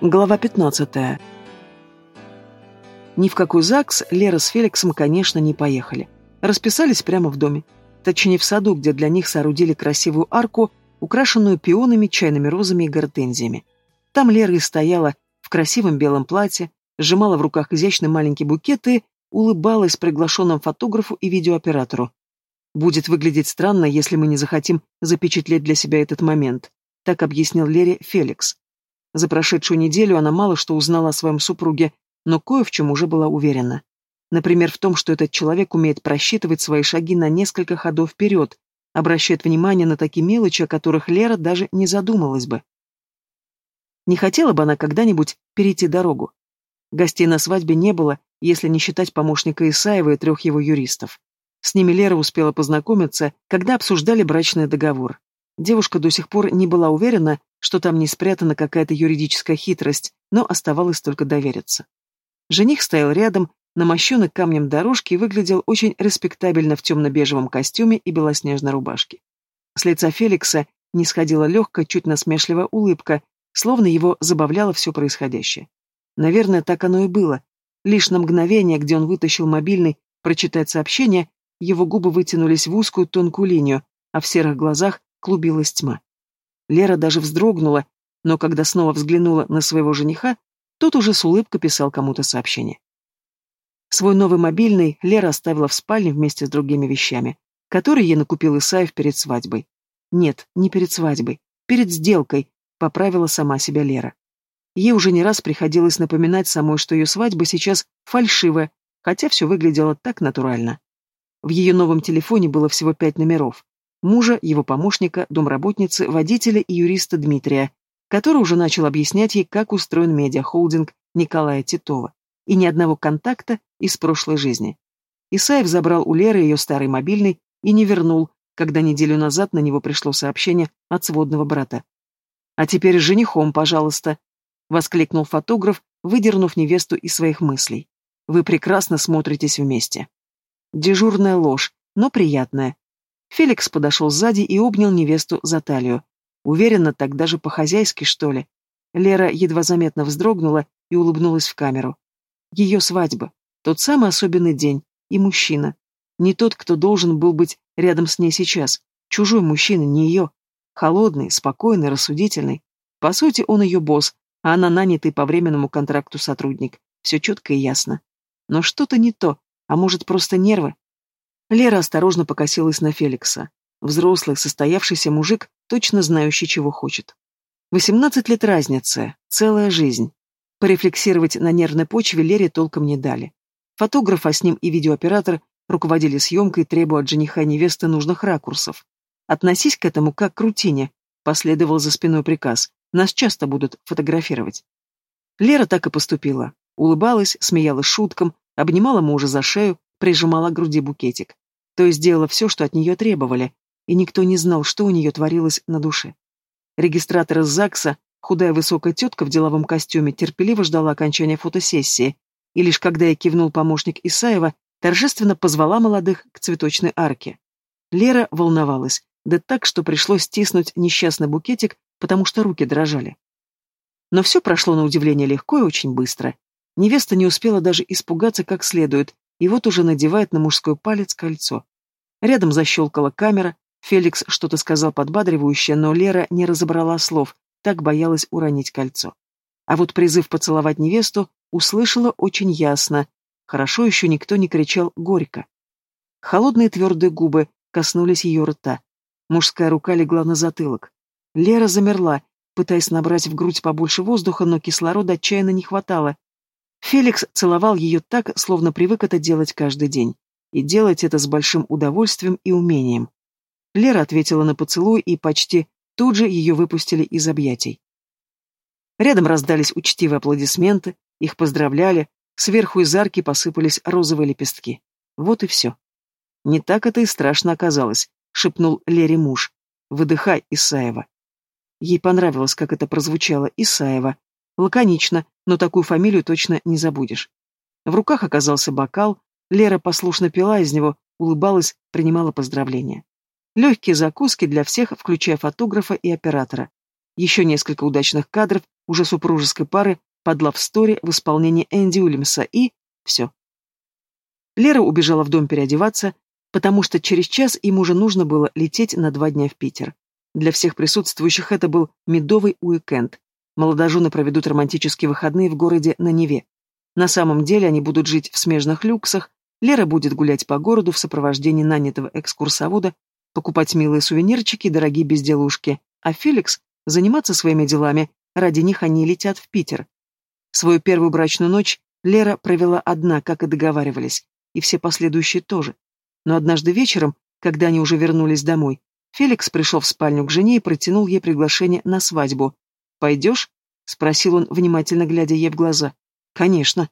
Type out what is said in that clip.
Глава 15. Ни в какой ЗАГС Лера с Феликсом, конечно, не поехали. Расписались прямо в доме. Точнее, в саду, где для них соорудили красивую арку, украшенную пионами, чайными розами и гортензиями. Там Лера и стояла в красивом белом платье, сжимала в руках изящный маленький букет и улыбалась приглашенному фотографу и видеооператору. Будет выглядеть странно, если мы не захотим запечатлеть для себя этот момент, так объяснил Лере Феликс. За прошедшую неделю она мало что узнала о своем супруге, но кое в чем уже была уверена. Например, в том, что этот человек умеет просчитывать свои шаги на несколько ходов вперед, обращает внимание на такие мелочи, о которых Лера даже не задумалась бы. Не хотела бы она когда-нибудь перейти дорогу. Гостей на свадьбе не было, если не считать помощника Исаева и трех его юристов. С ними Лера успела познакомиться, когда обсуждали брачный договор. Девушка до сих пор не была уверена, что там не спрятана какая-то юридическая хитрость, но оставалось только довериться. Жених стоял рядом, на мощенной камнем дорожке и выглядел очень респектабельно в темно-бежевом костюме и белоснежной рубашке. С лица Феликса не сходила легкая, чуть насмешливая улыбка, словно его забавляло все происходящее. Наверное, так оно и было. Лишь на мгновение, где он вытащил мобильный прочитать сообщение, его губы вытянулись в узкую тонкую линию, а в серых глазах клубилась тьма. Лера даже вздрогнула, но когда снова взглянула на своего жениха, тот уже с улыбкой писал кому-то сообщение. Свой новый мобильный Лера оставила в спальне вместе с другими вещами, которые ей накупил Исаев перед свадьбой. Нет, не перед свадьбой, перед сделкой, поправила сама себя Лера. Ей уже не раз приходилось напоминать самой, что ее свадьба сейчас фальшивая, хотя все выглядело так натурально. В ее новом телефоне было всего пять номеров мужа, его помощника, домработницы, водителя и юриста Дмитрия, который уже начал объяснять ей, как устроен медиахолдинг Николая Титова, и ни одного контакта из прошлой жизни. Исаев забрал у Леры ее старый мобильный и не вернул, когда неделю назад на него пришло сообщение от сводного брата. «А теперь с женихом, пожалуйста», — воскликнул фотограф, выдернув невесту из своих мыслей. «Вы прекрасно смотритесь вместе». Дежурная ложь, но приятная, Феликс подошел сзади и обнял невесту за талию. Уверенно, так даже по-хозяйски, что ли. Лера едва заметно вздрогнула и улыбнулась в камеру. Ее свадьба. Тот самый особенный день. И мужчина. Не тот, кто должен был быть рядом с ней сейчас. Чужой мужчина, не ее. Холодный, спокойный, рассудительный. По сути, он ее босс, а она нанятый по временному контракту сотрудник. Все четко и ясно. Но что-то не то, а может, просто нервы. Лера осторожно покосилась на Феликса. Взрослый, состоявшийся мужик, точно знающий, чего хочет. Восемнадцать лет разницы, целая жизнь. Порефлексировать на нервной почве Лере толком не дали. Фотограф, а с ним и видеооператор руководили съемкой, требуя от жениха невесты нужных ракурсов. «Относись к этому как к рутине», — последовал за спиной приказ. «Нас часто будут фотографировать». Лера так и поступила. Улыбалась, смеялась шуткам, обнимала мужа за шею, прижимала к груди букетик. То есть делала все, что от нее требовали, и никто не знал, что у нее творилось на душе. Регистратор из ЗАГСа, худая высокая тетка в деловом костюме, терпеливо ждала окончания фотосессии, и лишь когда я кивнул помощник Исаева, торжественно позвала молодых к цветочной арке. Лера волновалась, да так, что пришлось стиснуть несчастный букетик, потому что руки дрожали. Но все прошло на удивление легко и очень быстро. Невеста не успела даже испугаться как следует, и вот уже надевает на мужской палец кольцо. Рядом защелкала камера, Феликс что-то сказал подбадривающее, но Лера не разобрала слов, так боялась уронить кольцо. А вот призыв поцеловать невесту услышала очень ясно. Хорошо еще никто не кричал горько. Холодные твердые губы коснулись ее рта. Мужская рука легла на затылок. Лера замерла, пытаясь набрать в грудь побольше воздуха, но кислорода отчаянно не хватало. Феликс целовал ее так, словно привык это делать каждый день. И делать это с большим удовольствием и умением. Лера ответила на поцелуй, и почти тут же ее выпустили из объятий. Рядом раздались учтивые аплодисменты, их поздравляли, сверху из арки посыпались розовые лепестки. Вот и все. «Не так это и страшно оказалось», — шепнул Лере муж. «Выдыхай, Исаева». Ей понравилось, как это прозвучало, Исаева, Лаконично, но такую фамилию точно не забудешь. В руках оказался бокал, Лера послушно пила из него, улыбалась, принимала поздравления. Легкие закуски для всех, включая фотографа и оператора. Еще несколько удачных кадров, уже супружеской пары под лавстори в исполнении Энди Уильямса и... все. Лера убежала в дом переодеваться, потому что через час им уже нужно было лететь на два дня в Питер. Для всех присутствующих это был медовый уикенд. Молодожены проведут романтические выходные в городе на Неве. На самом деле они будут жить в смежных люксах, Лера будет гулять по городу в сопровождении нанятого экскурсовода, покупать милые сувенирчики и дорогие безделушки, а Феликс — заниматься своими делами, ради них они летят в Питер. Свою первую брачную ночь Лера провела одна, как и договаривались, и все последующие тоже. Но однажды вечером, когда они уже вернулись домой, Феликс пришел в спальню к жене и протянул ей приглашение на свадьбу. «Пойдешь?» — спросил он, внимательно глядя ей в глаза. «Конечно»,